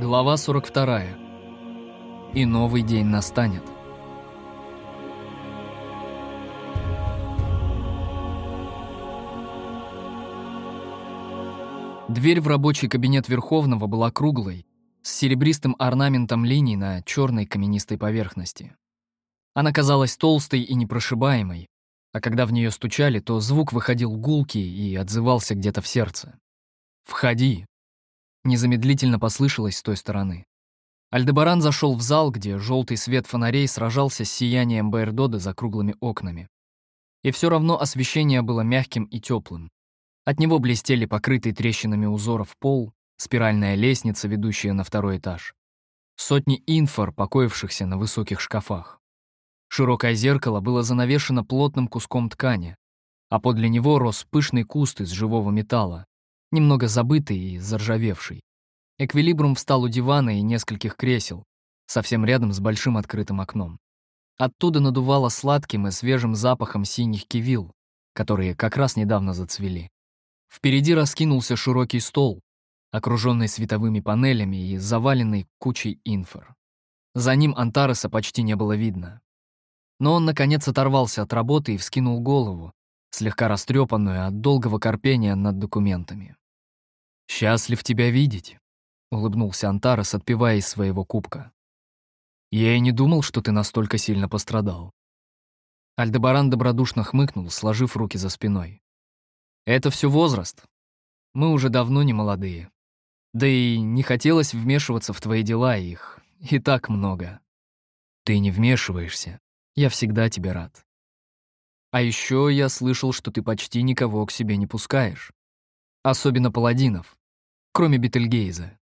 Глава 42. И новый день настанет. Дверь в рабочий кабинет Верховного была круглой, с серебристым орнаментом линий на черной каменистой поверхности. Она казалась толстой и непрошибаемой, а когда в нее стучали, то звук выходил гулкий и отзывался где-то в сердце. «Входи!» Незамедлительно послышалось с той стороны. Альдебаран зашел в зал, где желтый свет фонарей сражался с сиянием Байрдода за круглыми окнами. И все равно освещение было мягким и теплым. От него блестели покрытые трещинами узоров пол, спиральная лестница, ведущая на второй этаж. Сотни инфор, покоившихся на высоких шкафах. Широкое зеркало было занавешено плотным куском ткани, а подле него рос пышный куст из живого металла, немного забытый и заржавевший. Эквилибрум встал у дивана и нескольких кресел, совсем рядом с большим открытым окном. Оттуда надувало сладким и свежим запахом синих кивил, которые как раз недавно зацвели. Впереди раскинулся широкий стол, окруженный световыми панелями и заваленный кучей инфор. За ним Антареса почти не было видно. Но он, наконец, оторвался от работы и вскинул голову, слегка растрепанную от долгого корпения над документами. «Счастлив тебя видеть», — улыбнулся Антарес, отпивая из своего кубка. «Я и не думал, что ты настолько сильно пострадал». Альдебаран добродушно хмыкнул, сложив руки за спиной. «Это все возраст. Мы уже давно не молодые. Да и не хотелось вмешиваться в твои дела, их и так много. Ты не вмешиваешься. Я всегда тебе рад. А еще я слышал, что ты почти никого к себе не пускаешь. Особенно паладинов кроме Бетельгейза.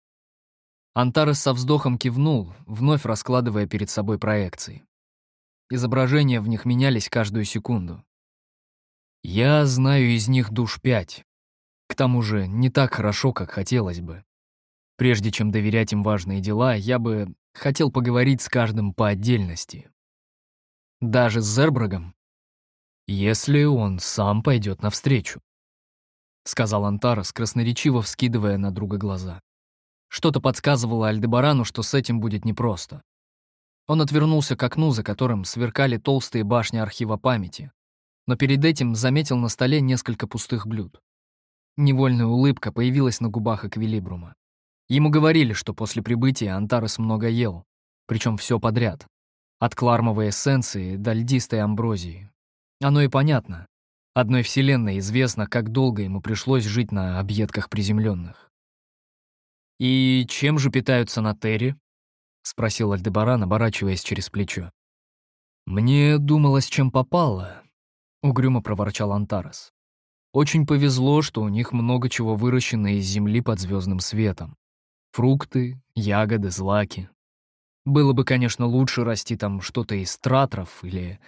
Антарес со вздохом кивнул, вновь раскладывая перед собой проекции. Изображения в них менялись каждую секунду. Я знаю из них душ пять. К тому же не так хорошо, как хотелось бы. Прежде чем доверять им важные дела, я бы хотел поговорить с каждым по отдельности. Даже с Зербрагом, если он сам пойдет навстречу. — сказал Антарес, красноречиво вскидывая на друга глаза. Что-то подсказывало Альдебарану, что с этим будет непросто. Он отвернулся к окну, за которым сверкали толстые башни архива памяти, но перед этим заметил на столе несколько пустых блюд. Невольная улыбка появилась на губах Эквилибрума. Ему говорили, что после прибытия Антарес много ел, причем все подряд, от клармовой эссенции до льдистой амброзии. Оно и понятно. Одной Вселенной известно, как долго ему пришлось жить на объедках приземленных. «И чем же питаются на Терре?» — спросил Альдебаран, оборачиваясь через плечо. «Мне думалось, чем попало», — угрюмо проворчал Антарес. «Очень повезло, что у них много чего выращено из земли под звездным светом. Фрукты, ягоды, злаки. Было бы, конечно, лучше расти там что-то из тратров или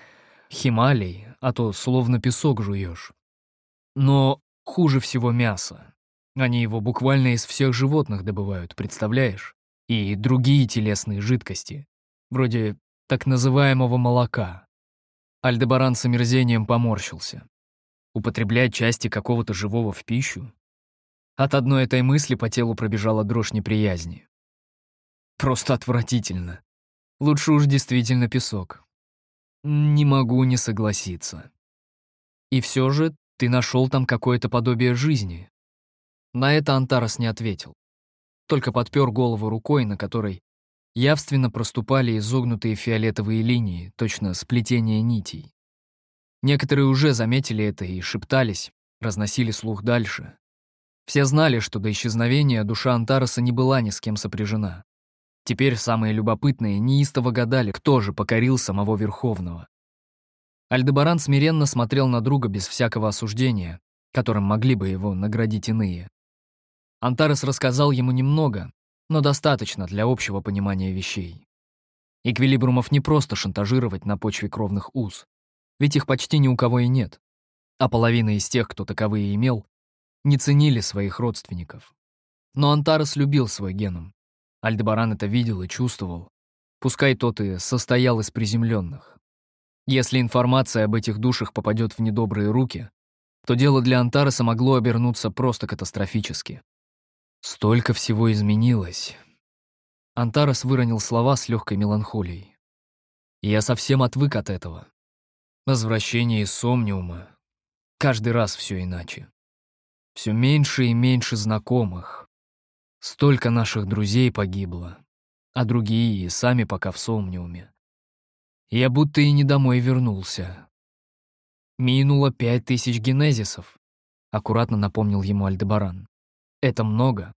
Хималий, а то словно песок жуешь. Но хуже всего мясо. Они его буквально из всех животных добывают, представляешь? И другие телесные жидкости, вроде так называемого молока. Альдебаран с омерзением поморщился. Употреблять части какого-то живого в пищу? От одной этой мысли по телу пробежала дрожь неприязни. Просто отвратительно. Лучше уж действительно песок. Не могу не согласиться. И все же ты нашел там какое-то подобие жизни. На это Антарас не ответил. Только подпер голову рукой, на которой явственно проступали изогнутые фиолетовые линии, точно сплетение нитей. Некоторые уже заметили это и шептались, разносили слух дальше. Все знали, что до исчезновения душа Антараса не была ни с кем сопряжена. Теперь самые любопытные неистово гадали, кто же покорил самого Верховного. Альдебаран смиренно смотрел на друга без всякого осуждения, которым могли бы его наградить иные. Антарес рассказал ему немного, но достаточно для общего понимания вещей. Эквилибрумов не просто шантажировать на почве кровных уз, ведь их почти ни у кого и нет, а половина из тех, кто таковые имел, не ценили своих родственников. Но Антарес любил свой геном, Альдебаран это видел и чувствовал. Пускай тот и состоял из приземленных. Если информация об этих душах попадет в недобрые руки, то дело для Антареса могло обернуться просто катастрофически. Столько всего изменилось. Антарес выронил слова с легкой меланхолией. я совсем отвык от этого. Возвращение из Сомниума. Каждый раз все иначе. Все меньше и меньше знакомых. Столько наших друзей погибло, а другие и сами пока в Сомниуме. Я будто и не домой вернулся. Минуло пять тысяч генезисов, аккуратно напомнил ему Альдебаран. Это много.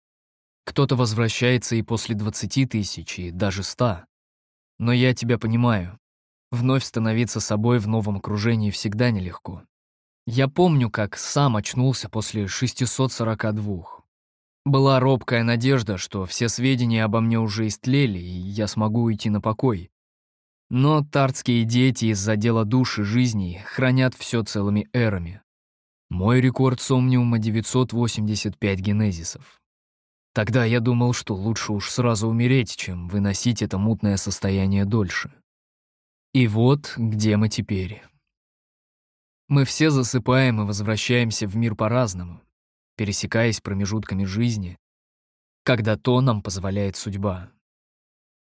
Кто-то возвращается и после двадцати тысяч, и даже ста. Но я тебя понимаю. Вновь становиться собой в новом окружении всегда нелегко. Я помню, как сам очнулся после 642. Была робкая надежда, что все сведения обо мне уже истлели, и я смогу уйти на покой. Но тартские дети из-за дела души жизни хранят все целыми эрами. Мой рекорд Сомниума 985 генезисов. Тогда я думал, что лучше уж сразу умереть, чем выносить это мутное состояние дольше. И вот где мы теперь. Мы все засыпаем и возвращаемся в мир по-разному, пересекаясь промежутками жизни, когда то нам позволяет судьба.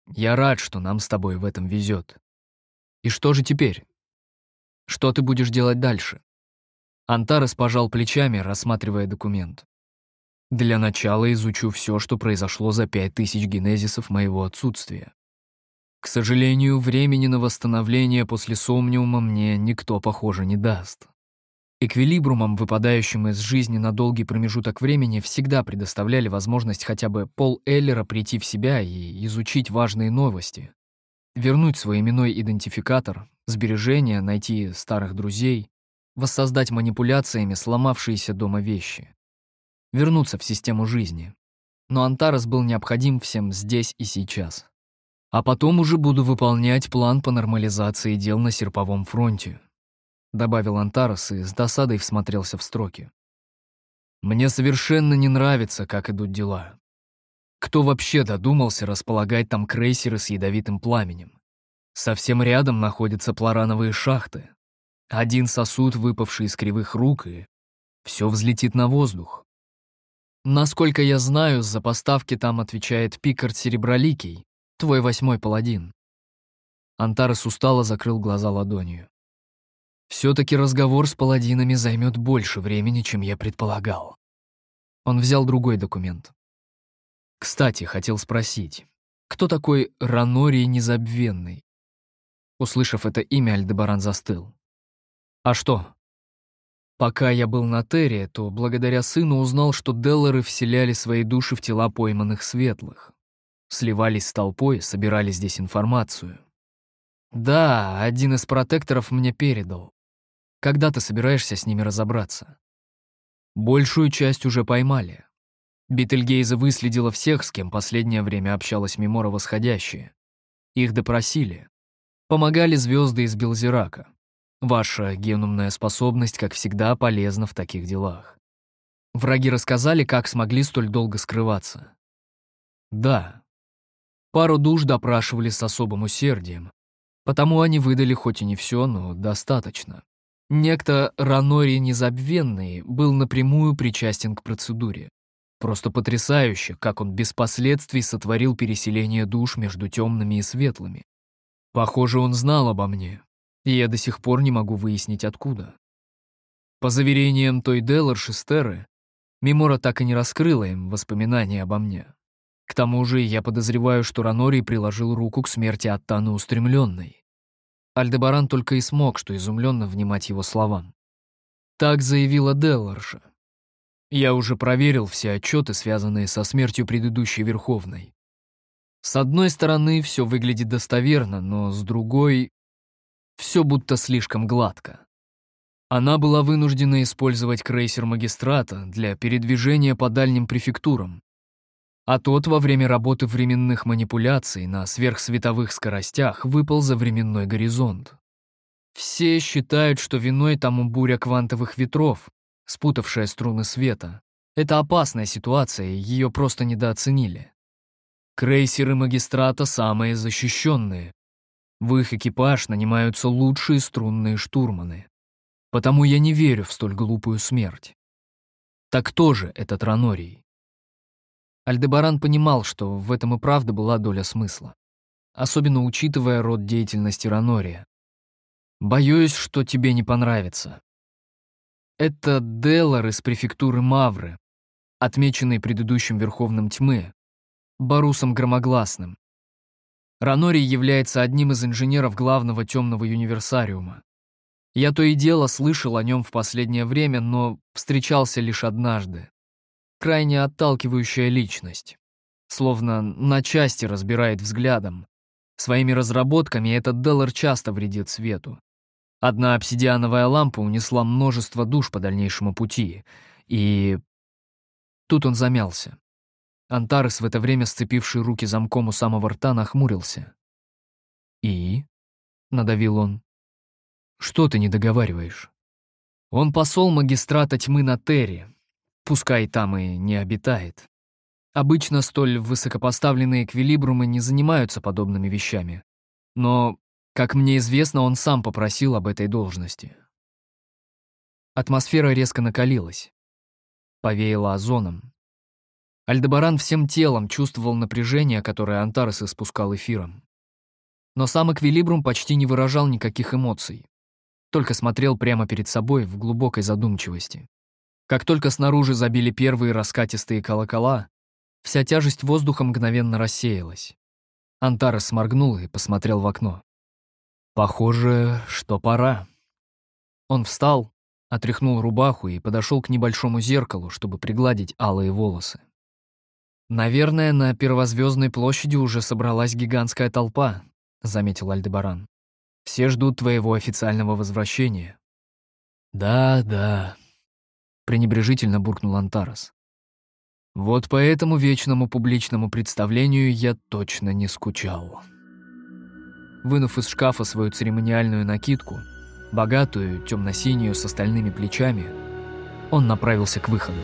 Я рад, что нам с тобой в этом везет. И что же теперь? Что ты будешь делать дальше? Антарес пожал плечами, рассматривая документ. Для начала изучу все, что произошло за пять тысяч генезисов моего отсутствия. К сожалению, времени на восстановление после сомниума мне никто, похоже, не даст. Эквилибрумам, выпадающим из жизни на долгий промежуток времени, всегда предоставляли возможность хотя бы пол Эллера прийти в себя и изучить важные новости. Вернуть свой именной идентификатор, сбережения, найти старых друзей, воссоздать манипуляциями сломавшиеся дома вещи. Вернуться в систему жизни. Но Антарес был необходим всем здесь и сейчас. А потом уже буду выполнять план по нормализации дел на Серповом фронте», — добавил Антарес и с досадой всмотрелся в строки. «Мне совершенно не нравится, как идут дела. Кто вообще додумался располагать там крейсеры с ядовитым пламенем? Совсем рядом находятся пларановые шахты. Один сосуд, выпавший из кривых рук, и все взлетит на воздух. Насколько я знаю, за поставки там отвечает Пикард Сереброликий, Твой восьмой паладин». Антарес устало закрыл глаза ладонью. «Все-таки разговор с паладинами займет больше времени, чем я предполагал». Он взял другой документ. «Кстати, хотел спросить, кто такой Ранорий Незабвенный?» Услышав это имя, Альдебаран застыл. «А что?» Пока я был на Терре, то благодаря сыну узнал, что Деллары вселяли свои души в тела пойманных светлых сливались с толпой, собирали здесь информацию. Да, один из протекторов мне передал. Когда ты собираешься с ними разобраться? Большую часть уже поймали. Бетельгейза выследила всех, с кем последнее время общалась Мемора Восходящая. Их допросили. Помогали звезды из Белзирака. Ваша генумная способность, как всегда, полезна в таких делах. Враги рассказали, как смогли столь долго скрываться. Да, Пару душ допрашивали с особым усердием, потому они выдали хоть и не все, но достаточно. Некто Ранори Незабвенный был напрямую причастен к процедуре. Просто потрясающе, как он без последствий сотворил переселение душ между темными и светлыми. Похоже, он знал обо мне, и я до сих пор не могу выяснить, откуда. По заверениям той Деллар Шестеры, Мемора так и не раскрыла им воспоминания обо мне. К тому же я подозреваю, что Ранорий приложил руку к смерти Аттаны устремленной. Альдебаран только и смог, что изумленно внимать его словам. Так заявила Делларша. Я уже проверил все отчеты, связанные со смертью предыдущей Верховной. С одной стороны, все выглядит достоверно, но с другой — все будто слишком гладко. Она была вынуждена использовать крейсер магистрата для передвижения по дальним префектурам, а тот во время работы временных манипуляций на сверхсветовых скоростях выпал за временной горизонт. Все считают, что виной тому буря квантовых ветров, спутавшая струны света. Это опасная ситуация, ее просто недооценили. Крейсеры магистрата самые защищенные. В их экипаж нанимаются лучшие струнные штурманы. Потому я не верю в столь глупую смерть. Так кто же этот Ранорий? Альдебаран понимал, что в этом и правда была доля смысла, особенно учитывая род деятельности Ранория. «Боюсь, что тебе не понравится», это Делар из префектуры Мавры, отмеченный предыдущим Верховным Тьмы, Барусом Громогласным. Ранори является одним из инженеров главного темного универсариума. Я то и дело слышал о нем в последнее время, но встречался лишь однажды. Крайне отталкивающая личность. Словно на части разбирает взглядом. Своими разработками этот Деллар часто вредит свету. Одна обсидиановая лампа унесла множество душ по дальнейшему пути, и... Тут он замялся. Антарес, в это время сцепивший руки замком у самого рта, нахмурился. «И?» — надавил он. «Что ты не договариваешь?» «Он посол магистрата тьмы на Терри, пускай там и не обитает. Обычно столь высокопоставленные эквилибрумы не занимаются подобными вещами. Но как мне известно, он сам попросил об этой должности. Атмосфера резко накалилась. Повеяло озоном. Альдебаран всем телом чувствовал напряжение, которое Антарес испускал эфиром. Но сам Эквилибрум почти не выражал никаких эмоций. Только смотрел прямо перед собой в глубокой задумчивости. Как только снаружи забили первые раскатистые колокола, вся тяжесть воздуха мгновенно рассеялась. Антарес сморгнул и посмотрел в окно. Похоже, что пора. Он встал, отряхнул рубаху и подошел к небольшому зеркалу, чтобы пригладить алые волосы. «Наверное, на Первозвездной площади уже собралась гигантская толпа», — заметил Альдебаран. «Все ждут твоего официального возвращения». «Да, да», — пренебрежительно буркнул Антарас. «Вот по этому вечному публичному представлению я точно не скучал». Вынув из шкафа свою церемониальную накидку, богатую, темно-синюю, с остальными плечами, он направился к выходу.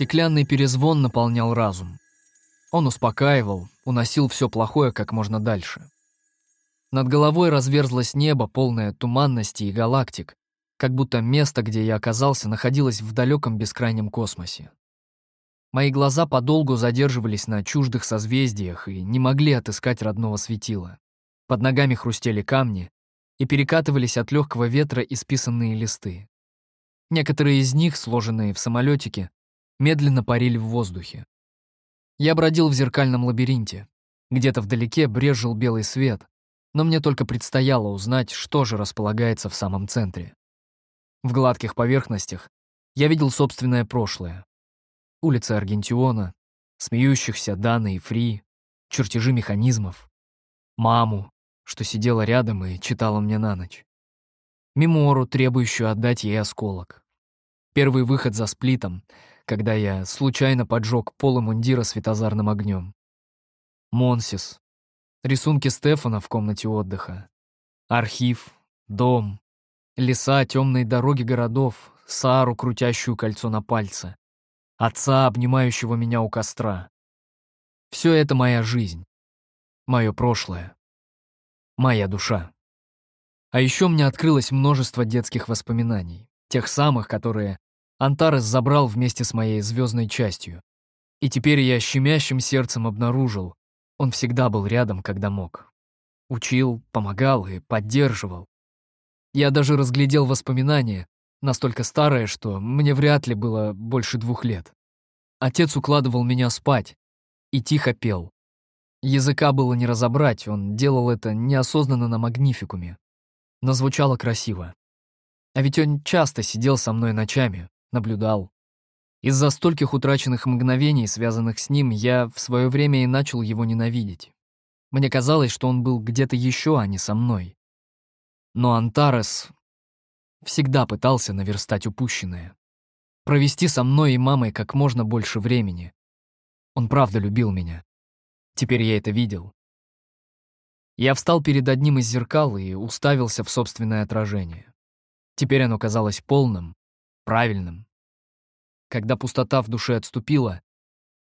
Стеклянный перезвон наполнял разум. Он успокаивал, уносил все плохое как можно дальше. Над головой разверзлось небо, полное туманности и галактик, как будто место, где я оказался, находилось в далеком бескрайнем космосе. Мои глаза подолгу задерживались на чуждых созвездиях и не могли отыскать родного светила. Под ногами хрустели камни и перекатывались от легкого ветра исписанные листы. Некоторые из них, сложенные в самолетике, медленно парили в воздухе. Я бродил в зеркальном лабиринте. Где-то вдалеке брежил белый свет, но мне только предстояло узнать, что же располагается в самом центре. В гладких поверхностях я видел собственное прошлое. Улицы Аргентиона, смеющихся Дана и Фри, чертежи механизмов, маму, что сидела рядом и читала мне на ночь, мемору, требующую отдать ей осколок, первый выход за сплитом, когда я случайно поджег полы мундира светозарным огнем, Монсис, Рисунки Стефана в комнате отдыха. Архив, дом, леса, темные дороги городов, Сару, крутящую кольцо на пальце, отца, обнимающего меня у костра. Все это моя жизнь, мое прошлое, моя душа. А еще мне открылось множество детских воспоминаний, тех самых, которые Антарес забрал вместе с моей звездной частью. И теперь я щемящим сердцем обнаружил, он всегда был рядом, когда мог. Учил, помогал и поддерживал. Я даже разглядел воспоминания, настолько старые, что мне вряд ли было больше двух лет. Отец укладывал меня спать и тихо пел. Языка было не разобрать, он делал это неосознанно на магнификуме. Но звучало красиво. А ведь он часто сидел со мной ночами, наблюдал, из-за стольких утраченных мгновений, связанных с ним, я в свое время и начал его ненавидеть. Мне казалось, что он был где-то еще, а не со мной. Но Антарес всегда пытался наверстать упущенное. Провести со мной и мамой как можно больше времени. Он правда любил меня. Теперь я это видел. Я встал перед одним из зеркал и уставился в собственное отражение. Теперь оно казалось полным, правильным, когда пустота в душе отступила,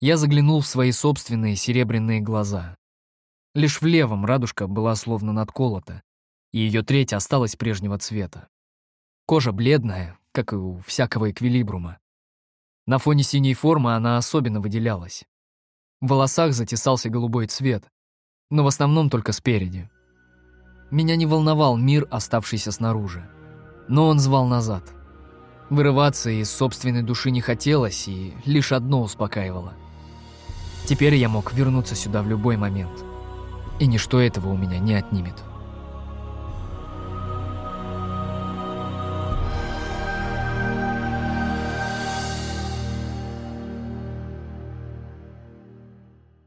я заглянул в свои собственные серебряные глаза. Лишь в левом радужка была словно надколота, и ее треть осталась прежнего цвета. Кожа бледная, как и у всякого эквилибрума. На фоне синей формы она особенно выделялась. В волосах затесался голубой цвет, но в основном только спереди. Меня не волновал мир, оставшийся снаружи, но он звал назад. Вырываться из собственной души не хотелось, и лишь одно успокаивало. Теперь я мог вернуться сюда в любой момент, и ничто этого у меня не отнимет.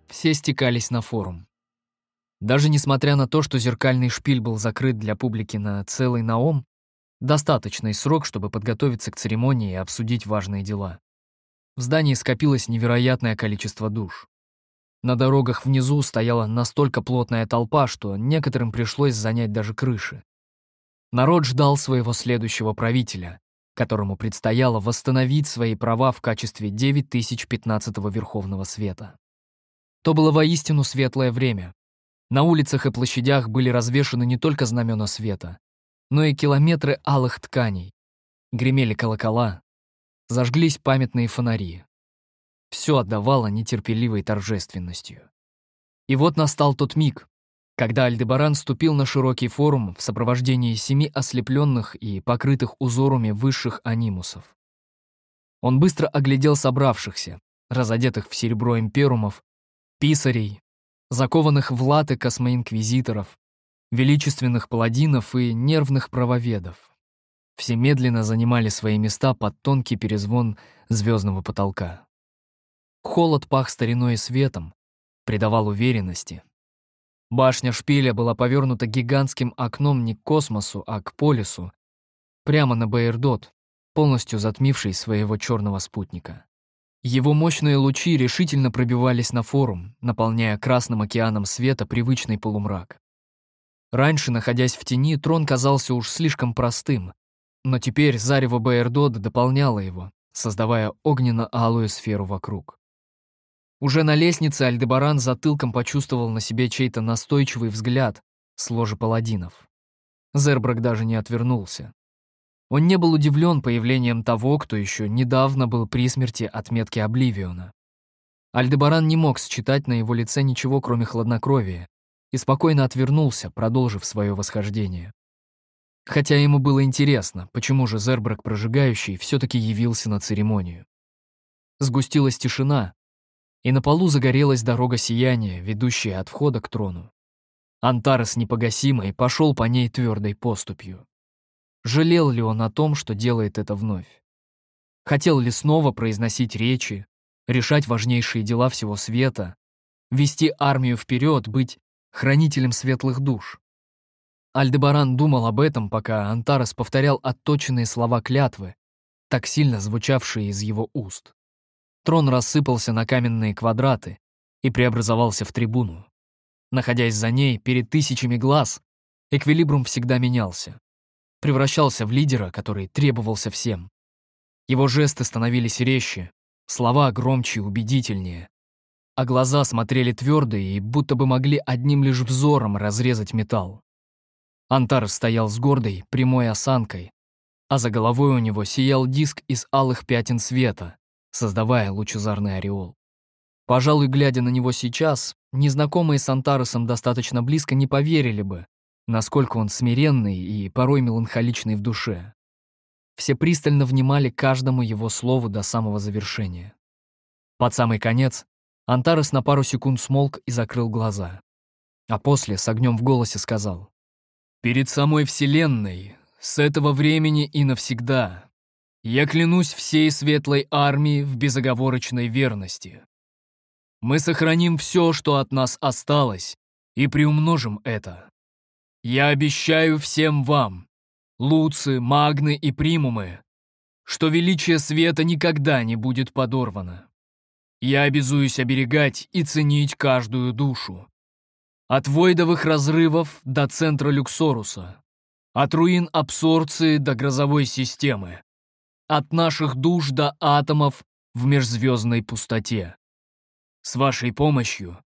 Все стекались на форум. Даже несмотря на то, что зеркальный шпиль был закрыт для публики на целый наом, достаточный срок, чтобы подготовиться к церемонии и обсудить важные дела. В здании скопилось невероятное количество душ. На дорогах внизу стояла настолько плотная толпа, что некоторым пришлось занять даже крыши. Народ ждал своего следующего правителя, которому предстояло восстановить свои права в качестве 9015-го Верховного Света. То было воистину светлое время. На улицах и площадях были развешаны не только знамена света, но и километры алых тканей. Гремели колокола, зажглись памятные фонари. Все отдавало нетерпеливой торжественностью. И вот настал тот миг, когда Альдебаран ступил на широкий форум в сопровождении семи ослепленных и покрытых узорами высших анимусов. Он быстро оглядел собравшихся, разодетых в серебро имперумов, писарей, закованных в латы космоинквизиторов, величественных паладинов и нервных правоведов. Все медленно занимали свои места под тонкий перезвон звездного потолка. Холод пах стариной и светом, придавал уверенности. Башня шпиля была повернута гигантским окном не к космосу, а к полюсу, прямо на Баердот, полностью затмивший своего черного спутника. Его мощные лучи решительно пробивались на форум, наполняя красным океаном света привычный полумрак. Раньше, находясь в тени, трон казался уж слишком простым, но теперь зарево Баэрдода дополняло его, создавая огненно-алую сферу вокруг. Уже на лестнице Альдебаран затылком почувствовал на себе чей-то настойчивый взгляд с ложи паладинов. Зербрак даже не отвернулся. Он не был удивлен появлением того, кто еще недавно был при смерти от метки Обливиона. Альдебаран не мог считать на его лице ничего, кроме хладнокровия, и спокойно отвернулся, продолжив свое восхождение. Хотя ему было интересно, почему же Зербрак Прожигающий все-таки явился на церемонию. Сгустилась тишина, и на полу загорелась дорога сияния, ведущая от входа к трону. Антарес непогасимый пошел по ней твердой поступью. Жалел ли он о том, что делает это вновь? Хотел ли снова произносить речи, решать важнейшие дела всего света, вести армию вперед, быть хранителем светлых душ? Альдебаран думал об этом, пока Антарес повторял отточенные слова клятвы, так сильно звучавшие из его уст. Трон рассыпался на каменные квадраты и преобразовался в трибуну. Находясь за ней, перед тысячами глаз, эквилибрум всегда менялся превращался в лидера, который требовался всем. Его жесты становились резче, слова громче и убедительнее, а глаза смотрели твердо и будто бы могли одним лишь взором разрезать металл. Антар стоял с гордой, прямой осанкой, а за головой у него сиял диск из алых пятен света, создавая лучезарный ореол. Пожалуй, глядя на него сейчас, незнакомые с Антаресом достаточно близко не поверили бы, насколько он смиренный и порой меланхоличный в душе. Все пристально внимали каждому его слову до самого завершения. Под самый конец Антарес на пару секунд смолк и закрыл глаза. А после с огнем в голосе сказал. «Перед самой Вселенной, с этого времени и навсегда, я клянусь всей светлой армии в безоговорочной верности. Мы сохраним все, что от нас осталось, и приумножим это. Я обещаю всем вам, луцы, магны и примумы, что величие света никогда не будет подорвано. Я обязуюсь оберегать и ценить каждую душу. От войдовых разрывов до центра Люксоруса, от руин абсорции до грозовой системы, от наших душ до атомов в межзвездной пустоте. С вашей помощью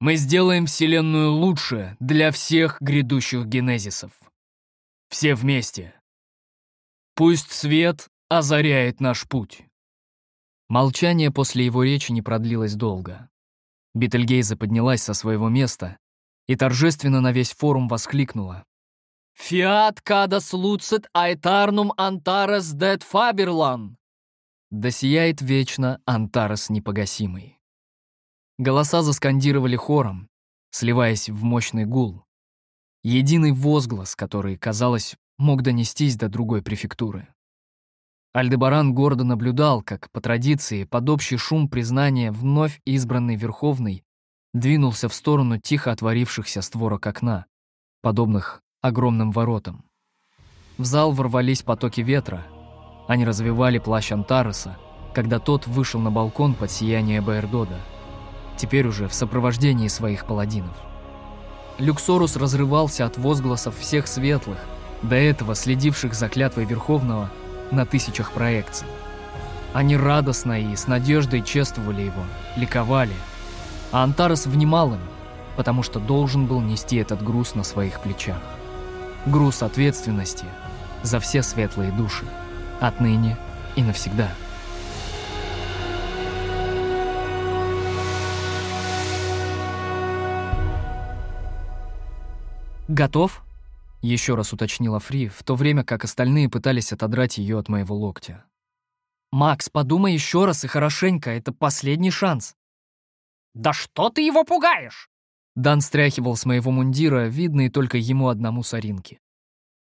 Мы сделаем Вселенную лучше для всех грядущих генезисов. Все вместе. Пусть свет озаряет наш путь. Молчание после его речи не продлилось долго. Бетельгейза поднялась со своего места и торжественно на весь форум воскликнула. «Фиат кадас луцит айтарнум антарес дет фаберлан!» «Да сияет вечно Антарес непогасимый». Голоса заскандировали хором, сливаясь в мощный гул. Единый возглас, который, казалось, мог донестись до другой префектуры. Альдебаран гордо наблюдал, как, по традиции, под общий шум признания вновь избранный Верховный двинулся в сторону тихо отворившихся створок окна, подобных огромным воротам. В зал ворвались потоки ветра. Они развивали плащ Антареса, когда тот вышел на балкон под сияние Баэрдода, теперь уже в сопровождении своих паладинов. Люксорус разрывался от возгласов всех светлых, до этого следивших за клятвой Верховного на тысячах проекций. Они радостно и с надеждой чествовали его, ликовали. А Антарес внимал им, потому что должен был нести этот груз на своих плечах. Груз ответственности за все светлые души, отныне и навсегда. «Готов?» — еще раз уточнила Фри, в то время как остальные пытались отодрать ее от моего локтя. «Макс, подумай еще раз и хорошенько, это последний шанс». «Да что ты его пугаешь?» Дан стряхивал с моего мундира, видные только ему одному соринки.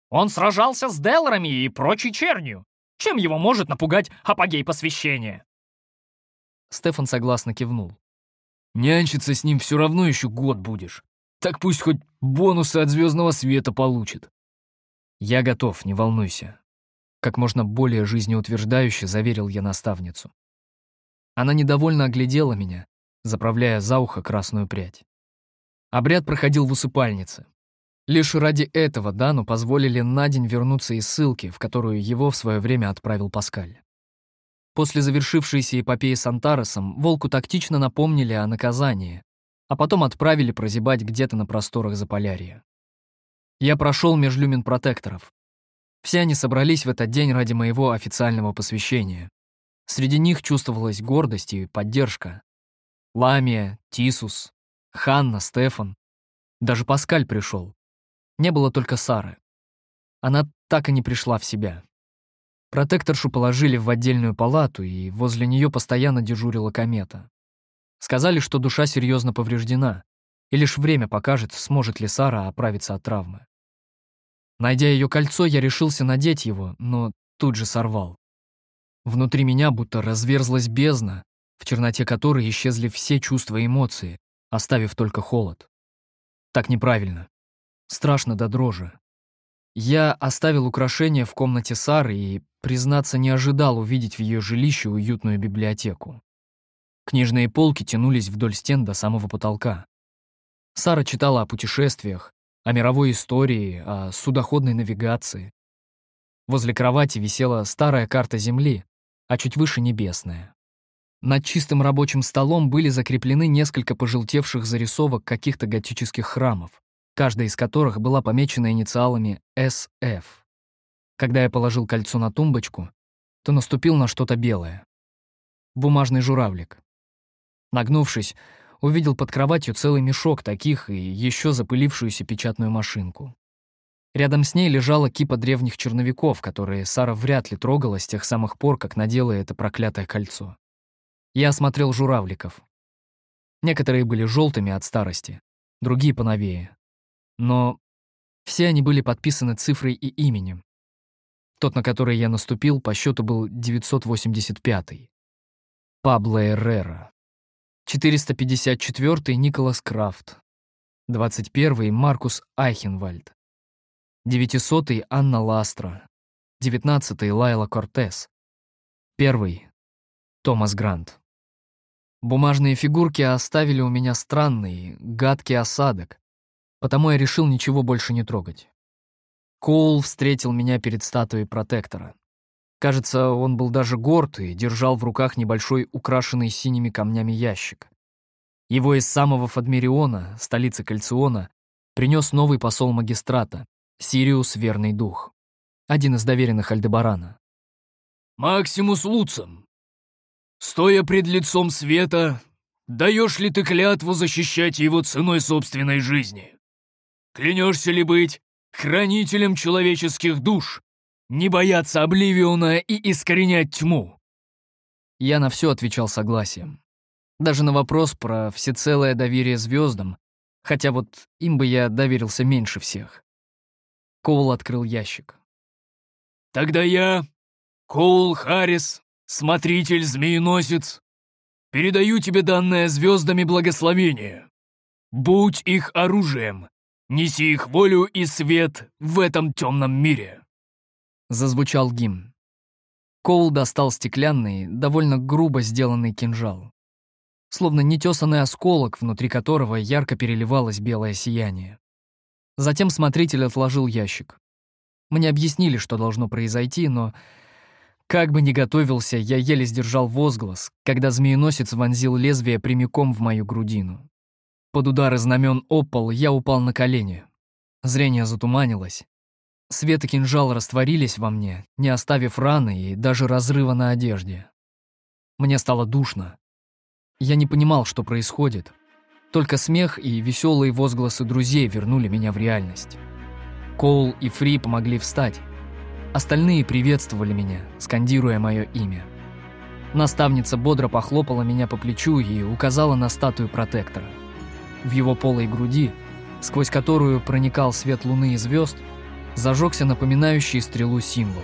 «Он сражался с Делрами и прочей чернью. Чем его может напугать апогей посвящения?» Стефан согласно кивнул. «Нянчиться с ним все равно еще год будешь. Так пусть хоть бонусы от звездного света получит. Я готов, не волнуйся. Как можно более жизнеутверждающе заверил я наставницу. Она недовольно оглядела меня, заправляя за ухо красную прядь. Обряд проходил в усыпальнице. Лишь ради этого Дану позволили на день вернуться из ссылки, в которую его в свое время отправил Паскаль. После завершившейся эпопеи с Антаресом Волку тактично напомнили о наказании, а потом отправили прозябать где-то на просторах Заполярья. Я прошел межлюмен протекторов. Все они собрались в этот день ради моего официального посвящения. Среди них чувствовалась гордость и поддержка. Ламия, Тисус, Ханна, Стефан. Даже Паскаль пришел. Не было только Сары. Она так и не пришла в себя. Протекторшу положили в отдельную палату, и возле нее постоянно дежурила комета. Сказали, что душа серьезно повреждена, и лишь время покажет, сможет ли Сара оправиться от травмы. Найдя ее кольцо, я решился надеть его, но тут же сорвал. Внутри меня будто разверзлась бездна, в черноте которой исчезли все чувства и эмоции, оставив только холод. Так неправильно. Страшно до дрожи. Я оставил украшение в комнате Сары и, признаться, не ожидал увидеть в ее жилище уютную библиотеку. Книжные полки тянулись вдоль стен до самого потолка. Сара читала о путешествиях, о мировой истории, о судоходной навигации. Возле кровати висела старая карта Земли, а чуть выше — небесная. Над чистым рабочим столом были закреплены несколько пожелтевших зарисовок каких-то готических храмов, каждая из которых была помечена инициалами «СФ». Когда я положил кольцо на тумбочку, то наступил на что-то белое. Бумажный журавлик. Нагнувшись, увидел под кроватью целый мешок таких и еще запылившуюся печатную машинку. Рядом с ней лежала кипа древних черновиков, которые Сара вряд ли трогала с тех самых пор, как надела это проклятое кольцо. Я осмотрел журавликов. Некоторые были желтыми от старости, другие поновее. Но все они были подписаны цифрой и именем. Тот, на который я наступил, по счету был 985-й. Пабло Эррера. 454-й Николас Крафт, 21-й Маркус Айхенвальд, 900-й Анна Ластра, 19-й Лайла Кортес, 1-й Томас Грант. Бумажные фигурки оставили у меня странный, гадкий осадок, потому я решил ничего больше не трогать. Коул встретил меня перед статуей протектора. Кажется, он был даже горд и держал в руках небольшой украшенный синими камнями ящик. Его из самого Фадмериона, столицы Кальциона, принес новый посол магистрата, Сириус Верный Дух, один из доверенных Альдебарана. «Максимус Луцем, стоя пред лицом света, даешь ли ты клятву защищать его ценой собственной жизни? Клянешься ли быть хранителем человеческих душ, не бояться Обливиона и искоренять тьму?» Я на все отвечал согласием. Даже на вопрос про всецелое доверие звездам, хотя вот им бы я доверился меньше всех. Коул открыл ящик. «Тогда я, Коул Харрис, смотритель змееносец, передаю тебе данное звездами благословение. Будь их оружием, неси их волю и свет в этом темном мире». Зазвучал гимн. Коул достал стеклянный, довольно грубо сделанный кинжал. Словно нетесанный осколок, внутри которого ярко переливалось белое сияние. Затем смотритель отложил ящик. Мне объяснили, что должно произойти, но... Как бы ни готовился, я еле сдержал возглас, когда змееносец вонзил лезвие прямиком в мою грудину. Под удары знамен опол я упал на колени. Зрение затуманилось. Свет и кинжал растворились во мне, не оставив раны и даже разрыва на одежде. Мне стало душно. Я не понимал, что происходит. Только смех и веселые возгласы друзей вернули меня в реальность. Коул и Фри помогли встать. Остальные приветствовали меня, скандируя мое имя. Наставница бодро похлопала меня по плечу и указала на статую протектора. В его полой груди, сквозь которую проникал свет луны и звезд, зажегся напоминающий стрелу символ.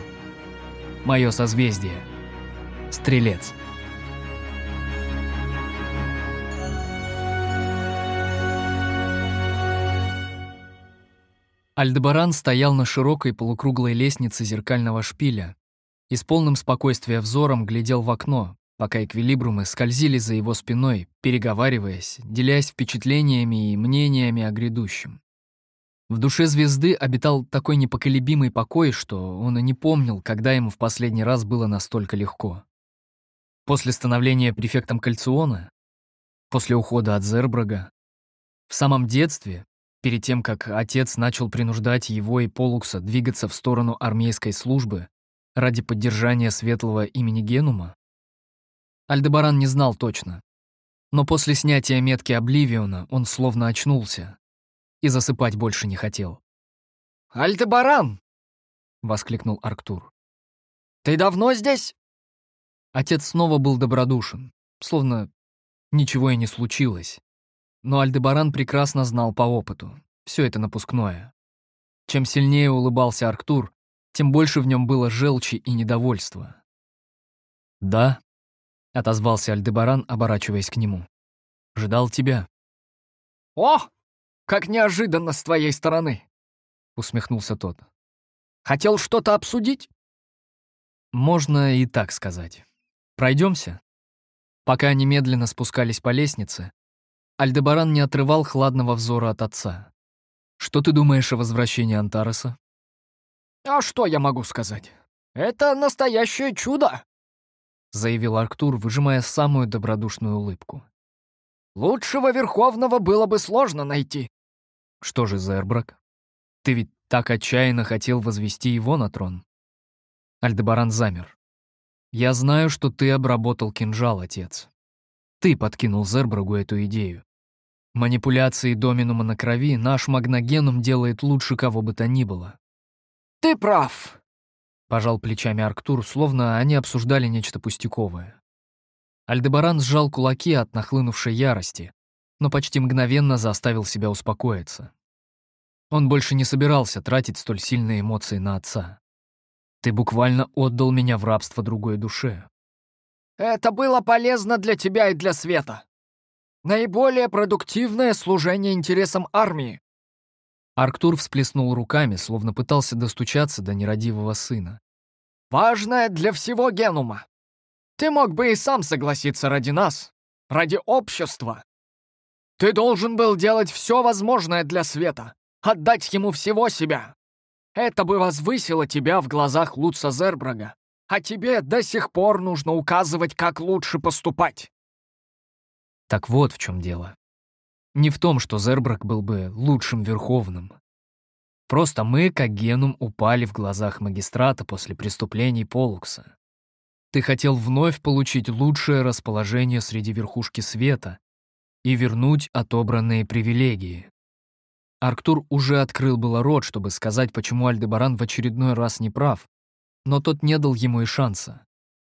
Мое созвездие. Стрелец. Альдебаран стоял на широкой полукруглой лестнице зеркального шпиля и с полным спокойствием взором глядел в окно, пока эквилибрумы скользили за его спиной, переговариваясь, делясь впечатлениями и мнениями о грядущем. В душе звезды обитал такой непоколебимый покой, что он и не помнил, когда ему в последний раз было настолько легко. После становления префектом Кальциона, после ухода от Зербрага, в самом детстве, перед тем, как отец начал принуждать его и Полукса двигаться в сторону армейской службы ради поддержания светлого имени Генума, Альдебаран не знал точно. Но после снятия метки Обливиона он словно очнулся, и засыпать больше не хотел. «Альтебаран!» — воскликнул Арктур. «Ты давно здесь?» Отец снова был добродушен, словно ничего и не случилось. Но Альдебаран прекрасно знал по опыту. Все это напускное. Чем сильнее улыбался Арктур, тем больше в нем было желчи и недовольства. «Да», — отозвался Альдебаран, оборачиваясь к нему. «Ждал тебя». «О, как неожиданно с твоей стороны!» — усмехнулся тот. «Хотел что-то обсудить?» «Можно и так сказать. Пройдемся?» Пока они медленно спускались по лестнице, Альдебаран не отрывал хладного взора от отца. «Что ты думаешь о возвращении Антареса?» «А что я могу сказать? Это настоящее чудо!» заявил Арктур, выжимая самую добродушную улыбку. «Лучшего Верховного было бы сложно найти. Что же, Зербрак? Ты ведь так отчаянно хотел возвести его на трон. Альдебаран замер. Я знаю, что ты обработал кинжал, отец. Ты подкинул Зербрагу эту идею. Манипуляции Доминума на крови наш магногеном делает лучше кого бы то ни было. Ты прав, пожал плечами Арктур, словно они обсуждали нечто пустяковое. Альдебаран сжал кулаки от нахлынувшей ярости, но почти мгновенно заставил себя успокоиться. Он больше не собирался тратить столь сильные эмоции на отца. «Ты буквально отдал меня в рабство другой душе». «Это было полезно для тебя и для Света. Наиболее продуктивное служение интересам армии». Арктур всплеснул руками, словно пытался достучаться до нерадивого сына. «Важное для всего Генума. Ты мог бы и сам согласиться ради нас, ради общества. Ты должен был делать все возможное для Света, отдать ему всего себя. Это бы возвысило тебя в глазах Луца Зербрага, а тебе до сих пор нужно указывать, как лучше поступать. Так вот в чем дело. Не в том, что Зербрак был бы лучшим верховным. Просто мы, как генум, упали в глазах магистрата после преступлений Полукса. Ты хотел вновь получить лучшее расположение среди верхушки света и вернуть отобранные привилегии. Арктур уже открыл было рот, чтобы сказать, почему Альдебаран в очередной раз не прав, но тот не дал ему и шанса.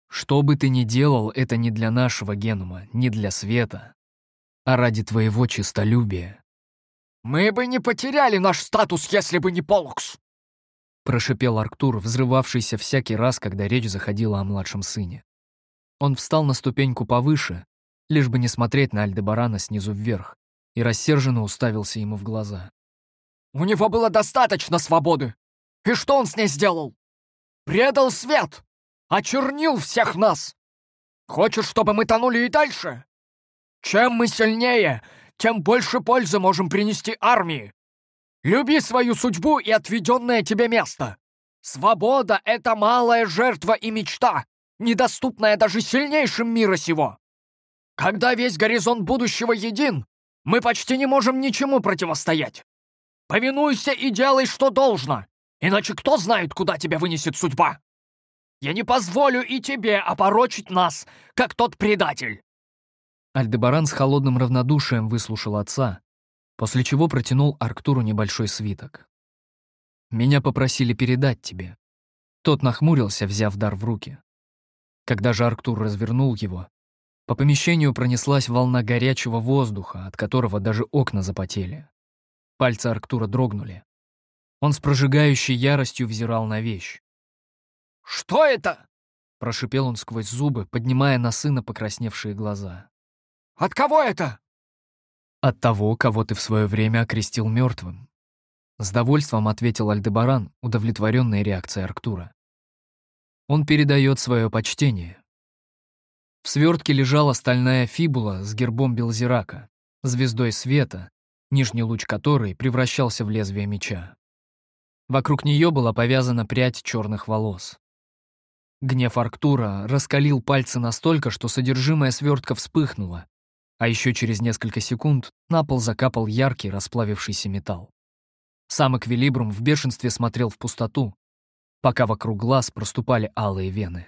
Что бы ты ни делал, это не для нашего генума, не для света, а ради твоего честолюбия. «Мы бы не потеряли наш статус, если бы не Полукс!» Прошипел Арктур, взрывавшийся всякий раз, когда речь заходила о младшем сыне. Он встал на ступеньку повыше, лишь бы не смотреть на Альдебарана снизу вверх, и рассерженно уставился ему в глаза. «У него было достаточно свободы! И что он с ней сделал? Предал свет! Очернил всех нас! Хочешь, чтобы мы тонули и дальше? Чем мы сильнее, тем больше пользы можем принести армии. Люби свою судьбу и отведенное тебе место. Свобода — это малая жертва и мечта, недоступная даже сильнейшим мира сего. Когда весь горизонт будущего един, мы почти не можем ничему противостоять. Повинуйся и делай, что должно, иначе кто знает, куда тебя вынесет судьба. Я не позволю и тебе опорочить нас, как тот предатель. Альдебаран с холодным равнодушием выслушал отца, после чего протянул Арктуру небольшой свиток. «Меня попросили передать тебе». Тот нахмурился, взяв дар в руки. Когда же Арктур развернул его, по помещению пронеслась волна горячего воздуха, от которого даже окна запотели. Пальцы Арктура дрогнули. Он с прожигающей яростью взирал на вещь. «Что это?» — прошипел он сквозь зубы, поднимая на сына покрасневшие глаза. От кого это?» «От того, кого ты в свое время окрестил мертвым. С довольством ответил Альдебаран, удовлетворенной реакцией Арктура. Он передает свое почтение. В свертке лежала стальная фибула с гербом Белзирака, звездой света, нижний луч которой превращался в лезвие меча. Вокруг нее была повязана прядь черных волос. Гнев Арктура раскалил пальцы настолько, что содержимое свертка вспыхнуло, а еще через несколько секунд на пол закапал яркий расплавившийся металл. Сам Эквилибрум в бешенстве смотрел в пустоту, пока вокруг глаз проступали алые вены.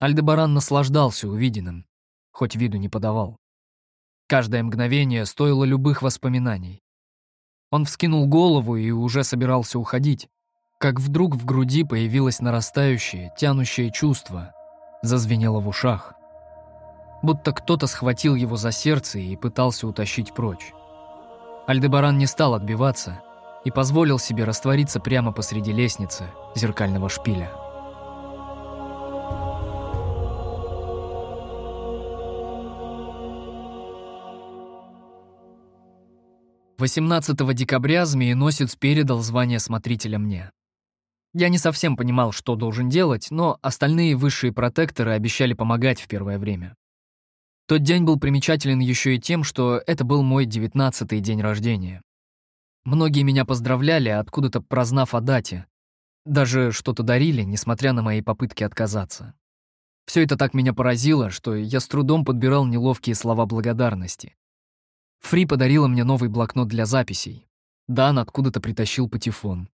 Альдебаран наслаждался увиденным, хоть виду не подавал. Каждое мгновение стоило любых воспоминаний. Он вскинул голову и уже собирался уходить, как вдруг в груди появилось нарастающее, тянущее чувство, зазвенело в ушах будто кто-то схватил его за сердце и пытался утащить прочь. Альдебаран не стал отбиваться и позволил себе раствориться прямо посреди лестницы зеркального шпиля. Восемнадцатого декабря Змееносец передал звание смотрителя мне. Я не совсем понимал, что должен делать, но остальные высшие протекторы обещали помогать в первое время. Тот день был примечателен еще и тем, что это был мой девятнадцатый день рождения. Многие меня поздравляли, откуда-то прознав о дате. Даже что-то дарили, несмотря на мои попытки отказаться. Все это так меня поразило, что я с трудом подбирал неловкие слова благодарности. Фри подарила мне новый блокнот для записей. Дан откуда-то притащил патефон.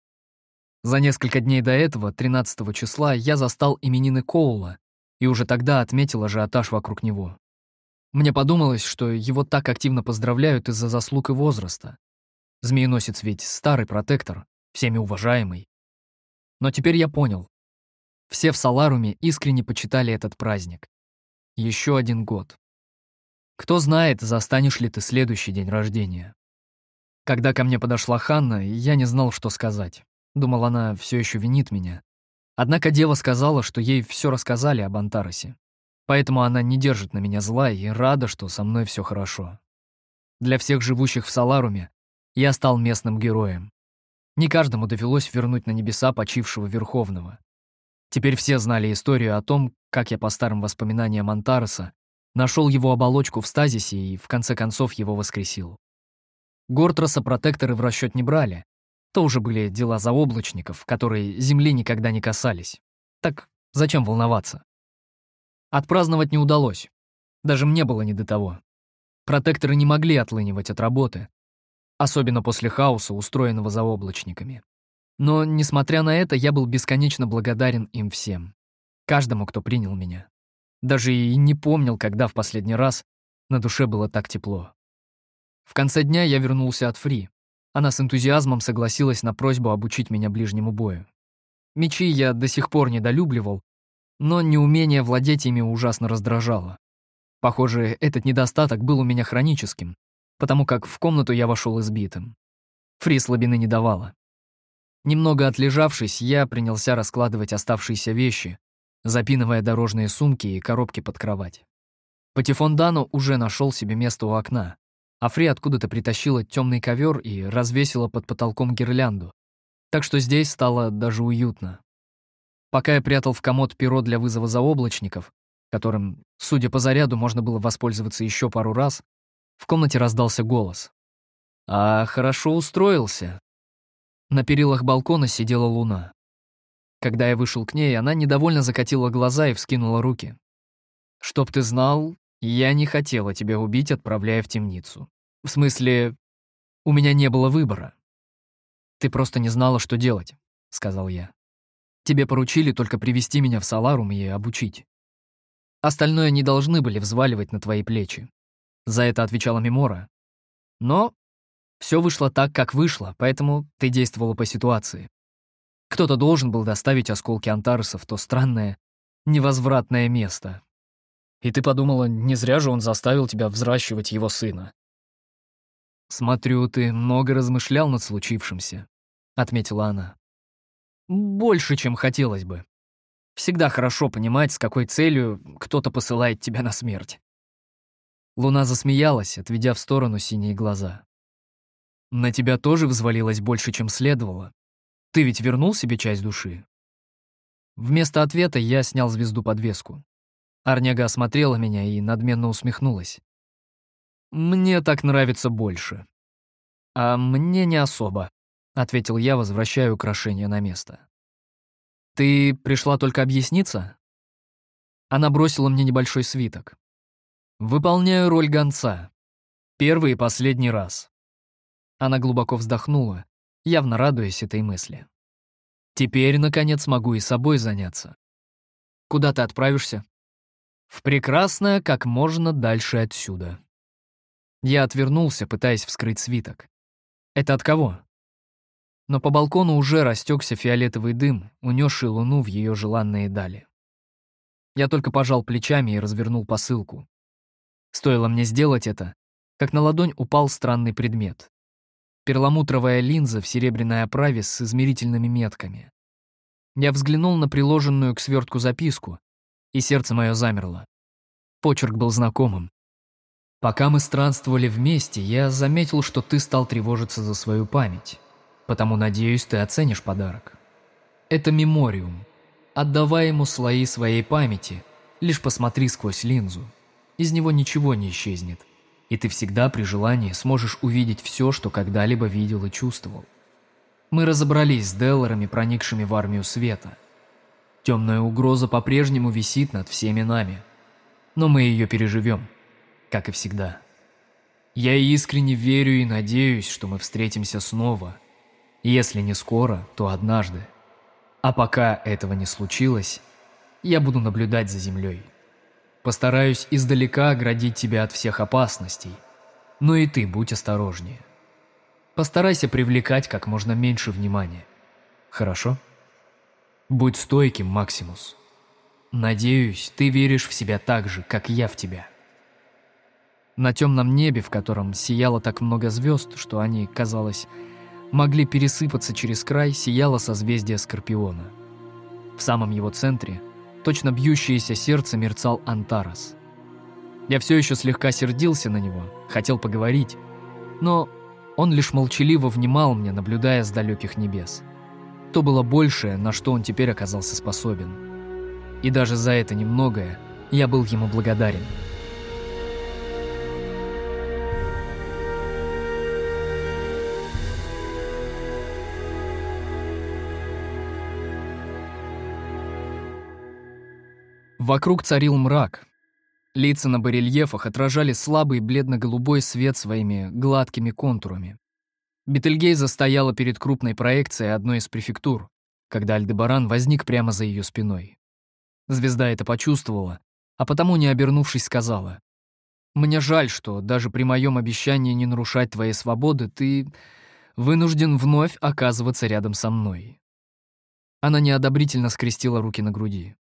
За несколько дней до этого, 13 числа, я застал именины Коула и уже тогда отметил ажиотаж вокруг него. Мне подумалось, что его так активно поздравляют из-за заслуг и возраста. Змееносец ведь старый протектор, всеми уважаемый. Но теперь я понял. Все в Саларуме искренне почитали этот праздник. Еще один год. Кто знает, застанешь ли ты следующий день рождения. Когда ко мне подошла Ханна, я не знал, что сказать. Думал, она все еще винит меня. Однако дева сказала, что ей все рассказали об Антаросе, Поэтому она не держит на меня зла и рада, что со мной все хорошо. Для всех живущих в Саларуме я стал местным героем. Не каждому довелось вернуть на небеса почившего Верховного. Теперь все знали историю о том, как я по старым воспоминаниям Антареса нашел его оболочку в стазисе и в конце концов его воскресил. Гортроса протекторы в расчет не брали. То уже были дела заоблачников, которые Земли никогда не касались. Так зачем волноваться? Отпраздновать не удалось. Даже мне было не до того. Протекторы не могли отлынивать от работы, особенно после хаоса, устроенного заоблачниками. Но, несмотря на это, я был бесконечно благодарен им всем. Каждому, кто принял меня. Даже и не помнил, когда в последний раз на душе было так тепло. В конце дня я вернулся от Фри. Она с энтузиазмом согласилась на просьбу обучить меня ближнему бою. Мечи я до сих пор недолюбливал, но неумение владеть ими ужасно раздражало. Похоже, этот недостаток был у меня хроническим, потому как в комнату я вошел избитым. Фри слабины не давала. Немного отлежавшись, я принялся раскладывать оставшиеся вещи, запинывая дорожные сумки и коробки под кровать. Патефон Дану уже нашел себе место у окна, а Фри откуда-то притащила темный ковер и развесила под потолком гирлянду, так что здесь стало даже уютно. Пока я прятал в комод перо для вызова заоблачников, которым, судя по заряду, можно было воспользоваться еще пару раз, в комнате раздался голос. «А хорошо устроился». На перилах балкона сидела луна. Когда я вышел к ней, она недовольно закатила глаза и вскинула руки. «Чтоб ты знал, я не хотела тебя убить, отправляя в темницу. В смысле, у меня не было выбора. Ты просто не знала, что делать», — сказал я. «Тебе поручили только привести меня в Саларум и обучить. Остальное не должны были взваливать на твои плечи. За это отвечала Мемора. Но все вышло так, как вышло, поэтому ты действовала по ситуации. Кто-то должен был доставить осколки Антареса в то странное, невозвратное место. И ты подумала, не зря же он заставил тебя взращивать его сына. «Смотрю, ты много размышлял над случившимся», — отметила она. «Больше, чем хотелось бы. Всегда хорошо понимать, с какой целью кто-то посылает тебя на смерть. Луна засмеялась, отведя в сторону синие глаза. На тебя тоже взвалилось больше, чем следовало. Ты ведь вернул себе часть души? Вместо ответа я снял звезду-подвеску. Арняга осмотрела меня и надменно усмехнулась. «Мне так нравится больше». «А мне не особо», — ответил я, возвращая украшение на место. «Ты пришла только объясниться?» Она бросила мне небольшой свиток. «Выполняю роль гонца. Первый и последний раз». Она глубоко вздохнула, явно радуясь этой мысли. «Теперь, наконец, могу и собой заняться. Куда ты отправишься?» «В прекрасное, как можно дальше отсюда». Я отвернулся, пытаясь вскрыть свиток. «Это от кого?» Но по балкону уже растекся фиолетовый дым, унесший луну в ее желанные дали. Я только пожал плечами и развернул посылку. Стоило мне сделать это, как на ладонь упал странный предмет. Перламутровая линза в серебряной оправе с измерительными метками. Я взглянул на приложенную к свертку записку, и сердце мое замерло. Почерк был знакомым. Пока мы странствовали вместе, я заметил, что ты стал тревожиться за свою память потому, надеюсь, ты оценишь подарок. Это мемориум. Отдавай ему слои своей памяти, лишь посмотри сквозь линзу. Из него ничего не исчезнет, и ты всегда при желании сможешь увидеть все, что когда-либо видел и чувствовал. Мы разобрались с Делларами, проникшими в армию света. Темная угроза по-прежнему висит над всеми нами, но мы ее переживем, как и всегда. Я искренне верю и надеюсь, что мы встретимся снова – если не скоро, то однажды. А пока этого не случилось, я буду наблюдать за землей. Постараюсь издалека оградить тебя от всех опасностей, но и ты будь осторожнее. Постарайся привлекать как можно меньше внимания. Хорошо? Будь стойким, Максимус. Надеюсь, ты веришь в себя так же, как я в тебя. На темном небе, в котором сияло так много звезд, что они, казалось, могли пересыпаться через край, сияло созвездие Скорпиона. В самом его центре, точно бьющееся сердце, мерцал Антарас. Я все еще слегка сердился на него, хотел поговорить, но он лишь молчаливо внимал мне, наблюдая с далеких небес. То было большее, на что он теперь оказался способен. И даже за это немногое я был ему благодарен. Вокруг царил мрак. Лица на барельефах отражали слабый бледно-голубой свет своими гладкими контурами. Бетельгейза стояла перед крупной проекцией одной из префектур, когда Альдебаран возник прямо за ее спиной. Звезда это почувствовала, а потому, не обернувшись, сказала, «Мне жаль, что даже при моем обещании не нарушать твоей свободы ты вынужден вновь оказываться рядом со мной». Она неодобрительно скрестила руки на груди.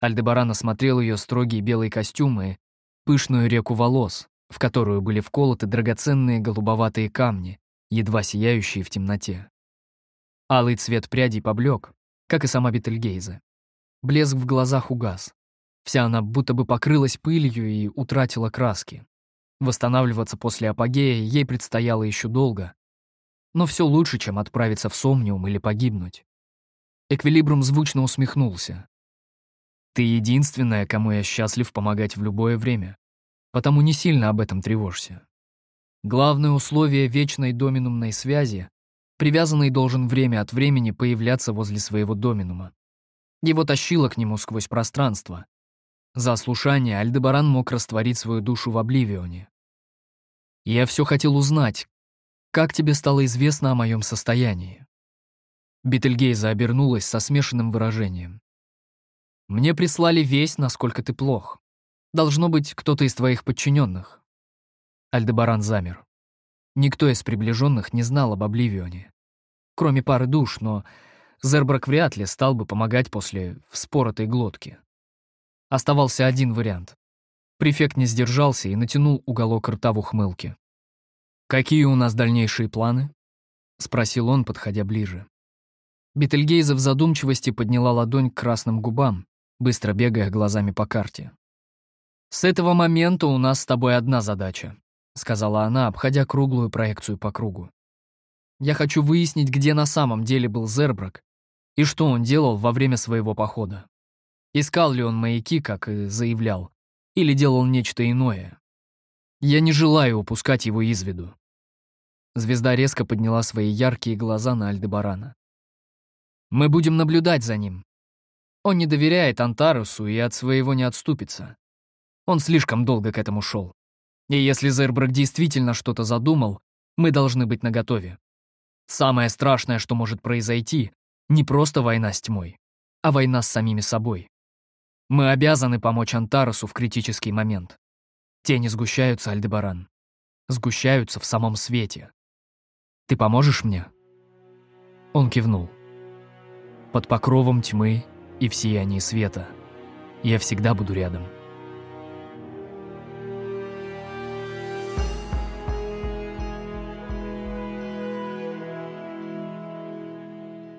Альдебаран осмотрел ее строгие белые костюмы, пышную реку волос, в которую были вколоты драгоценные голубоватые камни, едва сияющие в темноте. Алый цвет прядей поблек, как и сама Бетельгейзе. Блеск в глазах угас. Вся она будто бы покрылась пылью и утратила краски. Восстанавливаться после апогея ей предстояло еще долго. Но все лучше, чем отправиться в Сомниум или погибнуть. Эквилибрум звучно усмехнулся. Ты единственная, кому я счастлив помогать в любое время, потому не сильно об этом тревожься. Главное условие вечной доминумной связи — привязанный должен время от времени появляться возле своего доминума. Его тащило к нему сквозь пространство. За слушание Альдебаран мог растворить свою душу в Обливионе. Я все хотел узнать, как тебе стало известно о моем состоянии. Бетельгейза обернулась со смешанным выражением. Мне прислали весть, насколько ты плох. Должно быть, кто-то из твоих подчиненных. Альдебаран замер. Никто из приближенных не знал об Обливионе. Кроме пары душ, но Зербрак вряд ли стал бы помогать после вспоротой глотки. Оставался один вариант. Префект не сдержался и натянул уголок рта в ухмылке. «Какие у нас дальнейшие планы?» — спросил он, подходя ближе. Бетельгейза в задумчивости подняла ладонь к красным губам, быстро бегая глазами по карте. «С этого момента у нас с тобой одна задача», — сказала она, обходя круглую проекцию по кругу. «Я хочу выяснить, где на самом деле был Зербрак и что он делал во время своего похода. Искал ли он маяки, как и заявлял, или делал нечто иное. Я не желаю упускать его из виду». Звезда резко подняла свои яркие глаза на Альдебарана. «Мы будем наблюдать за ним, он не доверяет Антарусу и от своего не отступится. Он слишком долго к этому шел. И если Зербрак действительно что-то задумал, мы должны быть наготове. Самое страшное, что может произойти, не просто война с тьмой, а война с самими собой. Мы обязаны помочь Антарусу в критический момент. Тени сгущаются, Альдебаран. Сгущаются в самом свете. Ты поможешь мне?» Он кивнул. Под покровом тьмы и в сиянии света. Я всегда буду рядом.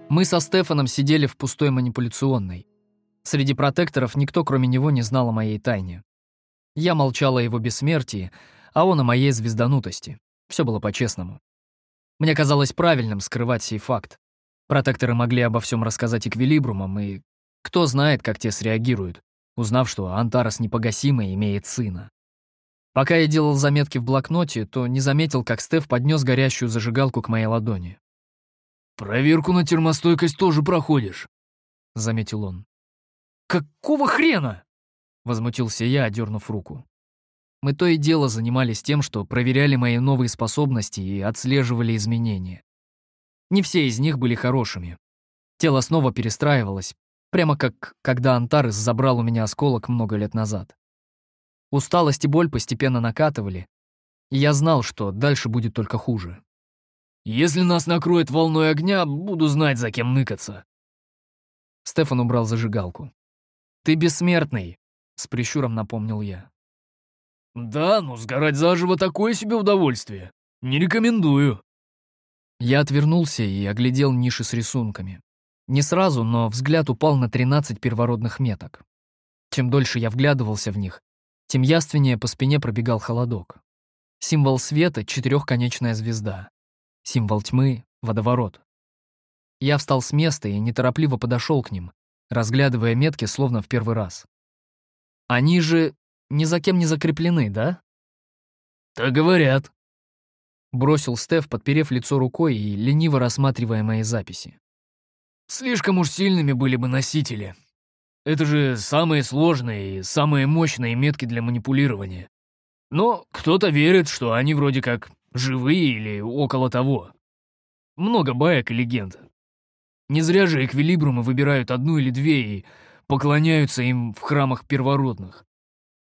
Мы со Стефаном сидели в пустой манипуляционной. Среди протекторов никто, кроме него, не знал о моей тайне. Я молчал о его бессмертии, а он о моей звезданутости. Все было по-честному. Мне казалось правильным скрывать сей факт. Протекторы могли обо всем рассказать эквилибрумам, и кто знает, как те среагируют, узнав, что Антарас непогасимый имеет сына. Пока я делал заметки в блокноте, то не заметил, как Стеф поднес горящую зажигалку к моей ладони. «Проверку на термостойкость тоже проходишь», — заметил он. «Какого хрена?» — возмутился я, одернув руку. Мы то и дело занимались тем, что проверяли мои новые способности и отслеживали изменения. Не все из них были хорошими. Тело снова перестраивалось, Прямо как когда Антарес забрал у меня осколок много лет назад. Усталость и боль постепенно накатывали, и я знал, что дальше будет только хуже. «Если нас накроет волной огня, буду знать, за кем ныкаться». Стефан убрал зажигалку. «Ты бессмертный», — с прищуром напомнил я. «Да, но сгорать заживо такое себе удовольствие. Не рекомендую». Я отвернулся и оглядел ниши с рисунками. Не сразу, но взгляд упал на 13 первородных меток. Чем дольше я вглядывался в них, тем яственнее по спине пробегал холодок. Символ света — четырехконечная звезда. Символ тьмы — водоворот. Я встал с места и неторопливо подошел к ним, разглядывая метки словно в первый раз. Они же ни за кем не закреплены, да? Так говорят. Бросил Стеф, подперев лицо рукой и лениво рассматривая мои записи. Слишком уж сильными были бы носители. Это же самые сложные и самые мощные метки для манипулирования. Но кто-то верит, что они вроде как живые или около того. Много баек и легенд. Не зря же эквилибрумы выбирают одну или две и поклоняются им в храмах первородных.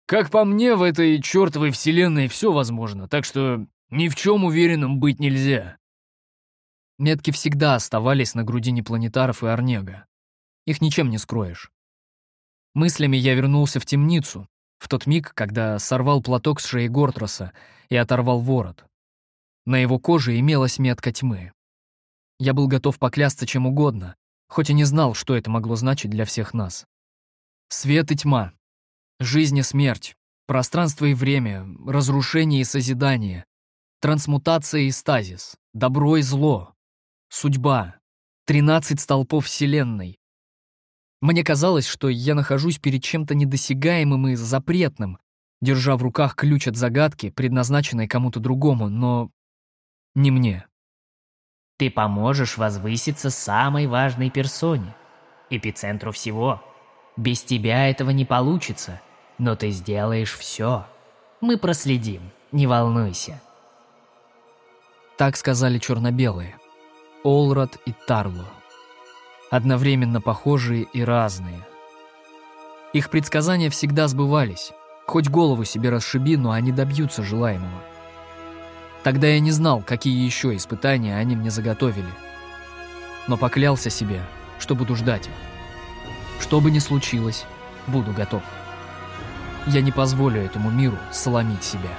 Как по мне, в этой чертовой вселенной все возможно, так что ни в чем уверенным быть нельзя. Метки всегда оставались на грудине планетаров и Орнега. Их ничем не скроешь. Мыслями я вернулся в темницу, в тот миг, когда сорвал платок с шеи Гортроса и оторвал ворот. На его коже имелась метка тьмы. Я был готов поклясться чем угодно, хоть и не знал, что это могло значить для всех нас. Свет и тьма, жизнь и смерть, пространство и время, разрушение и созидание, трансмутация и стазис, добро и зло, судьба, тринадцать столпов Вселенной. Мне казалось, что я нахожусь перед чем-то недосягаемым и запретным, держа в руках ключ от загадки, предназначенной кому-то другому, но не мне. Ты поможешь возвыситься самой важной персоне, эпицентру всего. Без тебя этого не получится, но ты сделаешь все. Мы проследим, не волнуйся. Так сказали черно-белые. Олрад и Тарло. Одновременно похожие и разные. Их предсказания всегда сбывались. Хоть голову себе расшиби, но они добьются желаемого. Тогда я не знал, какие еще испытания они мне заготовили. Но поклялся себе, что буду ждать их. Что бы ни случилось, буду готов. Я не позволю этому миру сломить себя.